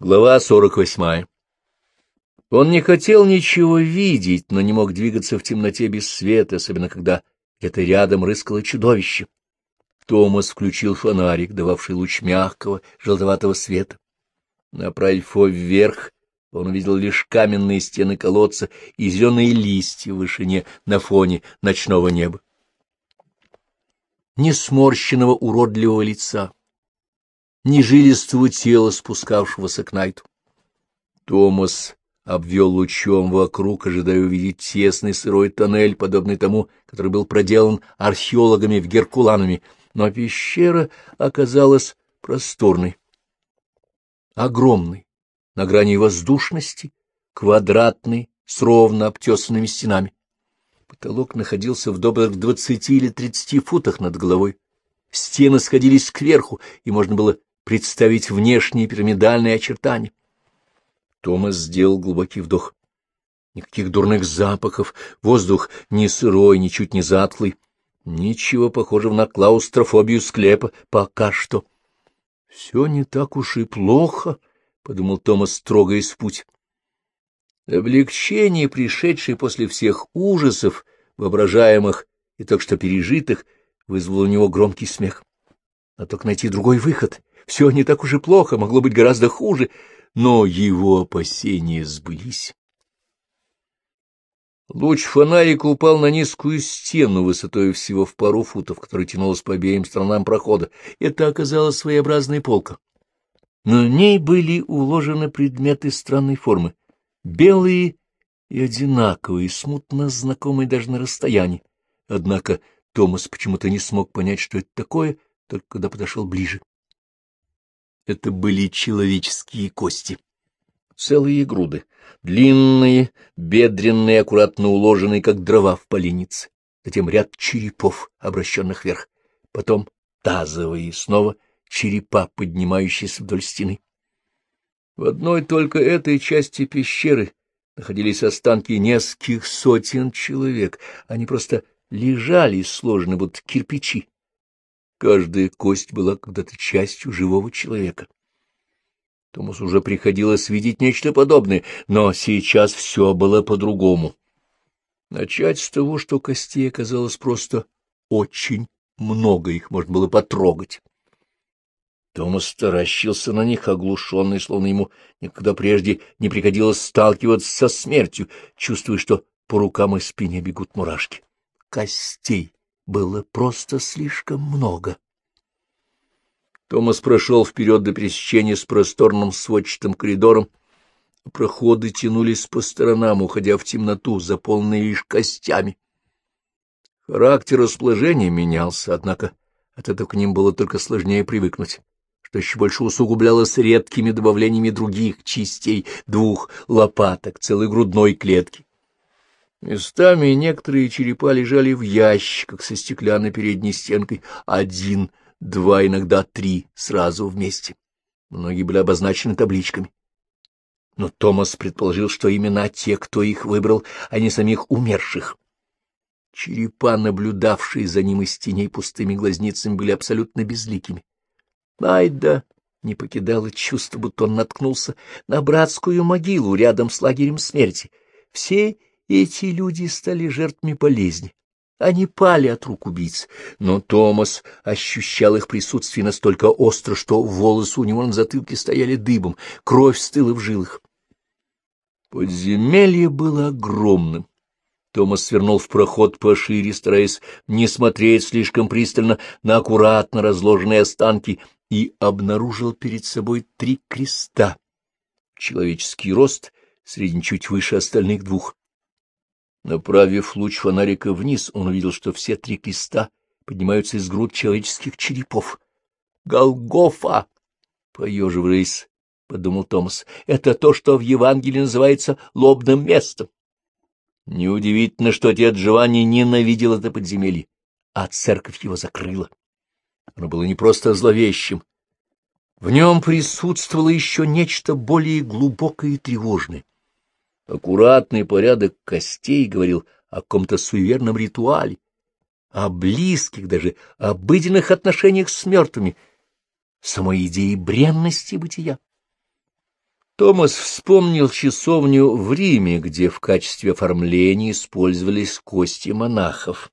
Глава сорок восьмая. Он не хотел ничего видеть, но не мог двигаться в темноте без света, особенно когда где-то рядом рыскало чудовище. Томас включил фонарик, дававший луч мягкого, желтоватого света. Направив его вверх, он увидел лишь каменные стены колодца и зеленые листья в вышине на фоне ночного неба. Ни сморщенного уродливого лица, ни жилистого тела, спускавшегося к Найту. Томас обвел лучом вокруг, ожидая увидеть тесный сырой тоннель, подобный тому, который был проделан археологами в Геркуланами, но пещера оказалась просторной, огромной, на грани воздушности, квадратной, с ровно обтесанными стенами. Потолок находился в добрых двадцати или тридцати футах над головой. Стены сходились кверху, и можно было представить внешние пирамидальные очертания. Томас сделал глубокий вдох. Никаких дурных запахов, воздух не сырой, ничуть не затклый. Ничего похожего на клаустрофобию склепа пока что. — Все не так уж и плохо, — подумал Томас, трогаясь в путь. Облегчение, пришедшее после всех ужасов, воображаемых и только что пережитых, вызвало у него громкий смех. А только найти другой выход. Все не так уж и плохо, могло быть гораздо хуже, но его опасения сбылись. Луч фонарика упал на низкую стену высотой всего в пару футов, которая тянулась по обеим сторонам прохода. Это оказалась своеобразная полка. На ней были уложены предметы странной формы, белые и одинаковые, смутно знакомые даже на расстоянии. Однако Томас почему-то не смог понять, что это такое, только когда подошел ближе. Это были человеческие кости. Целые груды, длинные, бедренные, аккуратно уложенные, как дрова в поленнице. Затем ряд черепов, обращенных вверх. Потом тазовые, снова черепа, поднимающиеся вдоль стены. В одной только этой части пещеры находились останки нескольких сотен человек. Они просто лежали сложены, будто кирпичи. Каждая кость была когда-то частью живого человека. Томас уже приходилось видеть нечто подобное, но сейчас все было по-другому. Начать с того, что костей оказалось просто очень много, их можно было потрогать. Томас таращился на них, оглушенный, словно ему никогда прежде не приходилось сталкиваться со смертью, чувствуя, что по рукам и спине бегут мурашки. Костей было просто слишком много. Томас прошел вперед до пересечения с просторным сводчатым коридором. Проходы тянулись по сторонам, уходя в темноту, заполненные лишь костями. Характер расположения менялся, однако от этого к ним было только сложнее привыкнуть, что еще больше усугублялось редкими добавлениями других частей, двух лопаток, целой грудной клетки. Местами некоторые черепа лежали в ящиках со стеклянной передней стенкой, один, два, иногда три сразу вместе. Многие были обозначены табличками. Но Томас предположил, что именно те, кто их выбрал, а не самих умерших. Черепа, наблюдавшие за ним из теней пустыми глазницами, были абсолютно безликими. Найда не покидало чувство, будто он наткнулся на братскую могилу рядом с лагерем смерти. Все эти люди стали жертвами болезни. Они пали от рук убийц, но Томас ощущал их присутствие настолько остро, что волосы у него на затылке стояли дыбом, кровь стыла в жилах. Подземелье было огромным. Томас свернул в проход пошире, стараясь не смотреть слишком пристально на аккуратно разложенные останки, и обнаружил перед собой три креста. Человеческий рост, средний чуть выше остальных двух. Направив луч фонарика вниз, он увидел, что все три креста поднимаются из груд человеческих черепов. «Голгофа!» — поеживаясь, — подумал Томас. — Это то, что в Евангелии называется лобным местом. Неудивительно, что отец Джованни ненавидел это подземелье, а церковь его закрыла. Оно было не просто зловещим. В нем присутствовало еще нечто более глубокое и тревожное. Аккуратный порядок костей говорил о каком-то суеверном ритуале, о близких, даже обыденных отношениях с мертвыми, самой идеей бренности бытия. Томас вспомнил часовню в Риме, где в качестве оформления использовались кости монахов.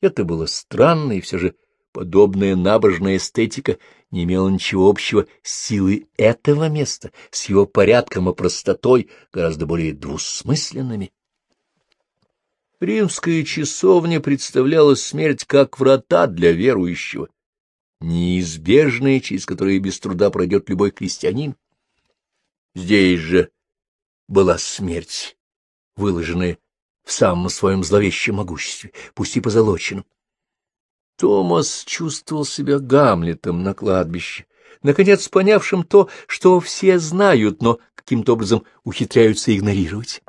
Это было странно, и все же подобная набожная эстетика не имела ничего общего с силой этого места, с его порядком и простотой, гораздо более двусмысленными. Римская часовня представляла смерть как врата для верующего, неизбежные, через которые без труда пройдет любой крестьянин. Здесь же была смерть, выложенная в самом своем зловещем могуществе, пусть и позолоченном. Томас чувствовал себя Гамлетом на кладбище, наконец понявшим то, что все знают, но каким-то образом ухитряются игнорировать.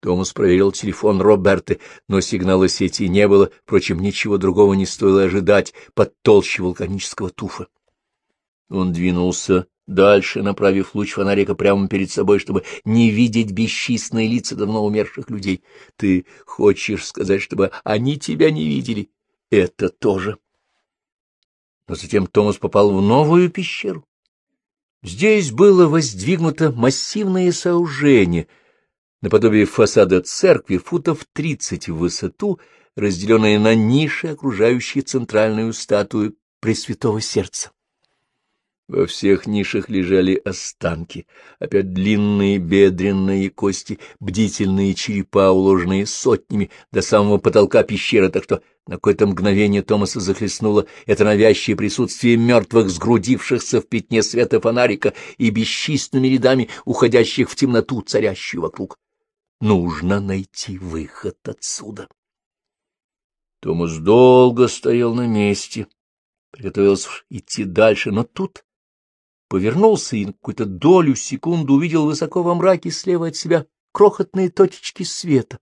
Томас проверил телефон Роберты, но сигнала сети не было, впрочем, ничего другого не стоило ожидать под толще вулканического туфа. Он двинулся дальше, направив луч фонарика прямо перед собой, чтобы не видеть бесчисленные лица давно умерших людей. Ты хочешь сказать, чтобы они тебя не видели? Это тоже. Но затем Томас попал в новую пещеру. Здесь было воздвигнуто массивное сооружение, наподобие фасада церкви, футов тридцать в высоту, разделенное на ниши, окружающие центральную статую Пресвятого Сердца. Во всех нишах лежали останки, опять длинные бедренные кости, бдительные черепа, уложенные сотнями до самого потолка пещеры, так что на какое-то мгновение Томаса захлестнуло это навязчивое присутствие мертвых, сгрудившихся в пятне света фонарика и бесчисленными рядами уходящих в темноту, царящую вокруг. Нужно найти выход отсюда. Томас долго стоял на месте, приготовился идти дальше, но тут повернулся и на какую-то долю секунду увидел высоко во мраке слева от себя крохотные точечки света.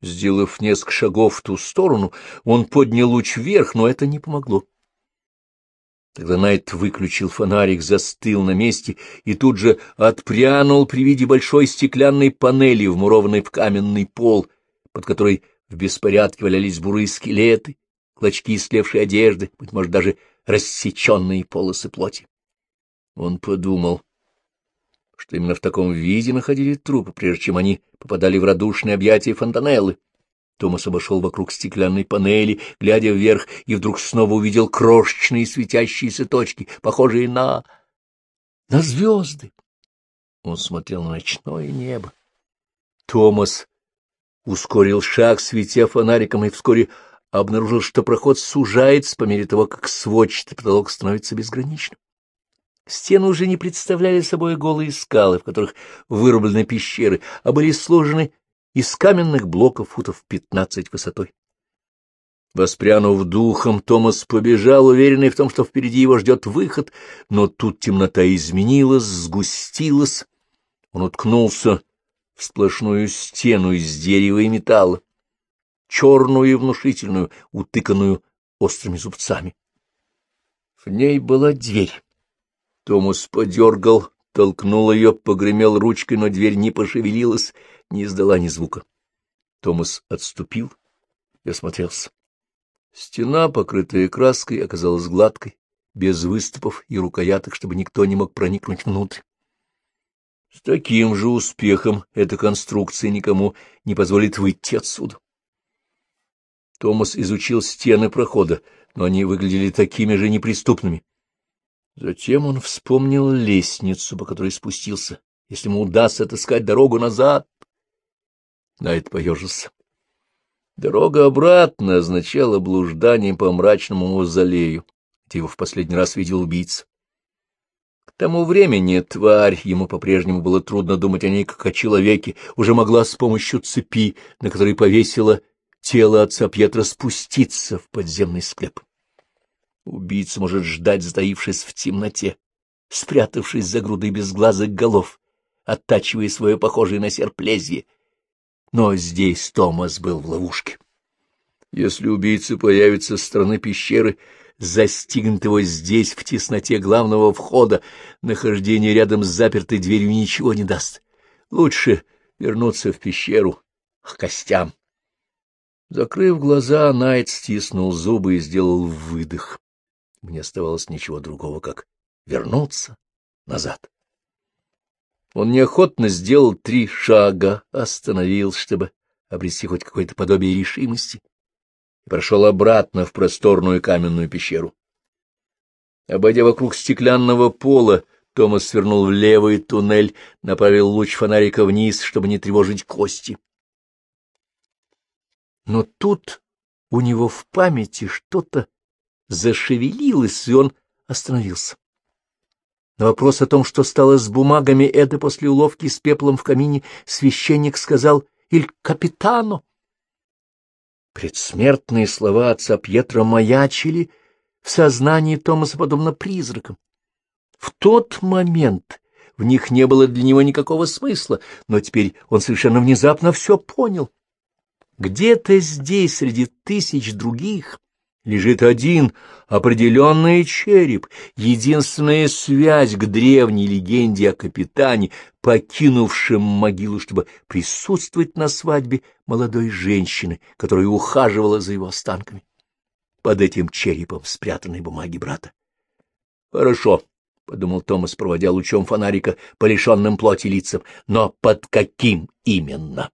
Сделав несколько шагов в ту сторону, он поднял луч вверх, но это не помогло. Тогда Найт выключил фонарик, застыл на месте и тут же отпрянул при виде большой стеклянной панели, вмурованной в каменный пол, под которой в беспорядке валялись бурые скелеты, клочки истлевшей одежды, быть может, даже рассеченные полосы плоти. Он подумал, что именно в таком виде находили трупы, прежде чем они попадали в радушные объятия Фонтанеллы. Томас обошел вокруг стеклянной панели, глядя вверх, и вдруг снова увидел крошечные светящиеся точки, похожие на... на звезды. Он смотрел на ночное небо. Томас ускорил шаг, светя фонариком, и вскоре обнаружил, что проход сужается по мере того, как сводчатый потолок становится безграничным. Стены уже не представляли собой голые скалы, в которых вырублены пещеры, а были сложены из каменных блоков футов пятнадцать высотой. Воспрянув духом, Томас побежал, уверенный в том, что впереди его ждет выход, но тут темнота изменилась, сгустилась. Он уткнулся в сплошную стену из дерева и металла, черную и внушительную, утыканную острыми зубцами. В ней была дверь. Томас подергал, толкнул ее, погремел ручкой, но дверь не пошевелилась, не издала ни звука. Томас отступил и осмотрелся. Стена, покрытая краской, оказалась гладкой, без выступов и рукояток, чтобы никто не мог проникнуть внутрь. С таким же успехом эта конструкция никому не позволит выйти отсюда. Томас изучил стены прохода, но они выглядели такими же неприступными. Затем он вспомнил лестницу, по которой спустился. Если ему удастся отыскать дорогу назад... Найт поежился. Дорога обратно означала блуждание по мрачному мавзолею, где его в последний раз видел убийца. К тому времени тварь, ему по-прежнему было трудно думать о ней как о человеке, уже могла с помощью цепи, на которой повесила тело отца Пьетра, спуститься в подземный склеп. Убийца может ждать, затаившись в темноте, спрятавшись за грудой безглазых голов, оттачивая свое похожее на серп лезвие. Но здесь Томас был в ловушке. Если убийца появится с стороны пещеры, застигнет его здесь, в тесноте главного входа, нахождение рядом с запертой дверью ничего не даст. Лучше вернуться в пещеру к костям. Закрыв глаза, Найт стиснул зубы и сделал выдох. Мне оставалось ничего другого, как вернуться назад. Он неохотно сделал три шага, остановился, чтобы обрести хоть какое-то подобие решимости, и прошел обратно в просторную каменную пещеру. Обойдя вокруг стеклянного пола, Томас свернул в левый туннель, направил луч фонарика вниз, чтобы не тревожить кости. Но тут у него в памяти что-то зашевелилось, и он остановился. На вопрос о том, что стало с бумагами это после уловки с пеплом в камине, священник сказал «Иль капитану». Предсмертные слова отца Пьетро маячили в сознании Томаса подобно призракам. В тот момент в них не было для него никакого смысла, но теперь он совершенно внезапно все понял. Где-то здесь, среди тысяч других, лежит один определенный череп, единственная связь к древней легенде о капитане, покинувшем могилу, чтобы присутствовать на свадьбе молодой женщины, которая ухаживала за его останками. Под этим черепом спрятаны бумаги брата. — Хорошо, — подумал Томас, проводя лучом фонарика по лишенным плоти лицам, — но под каким именно?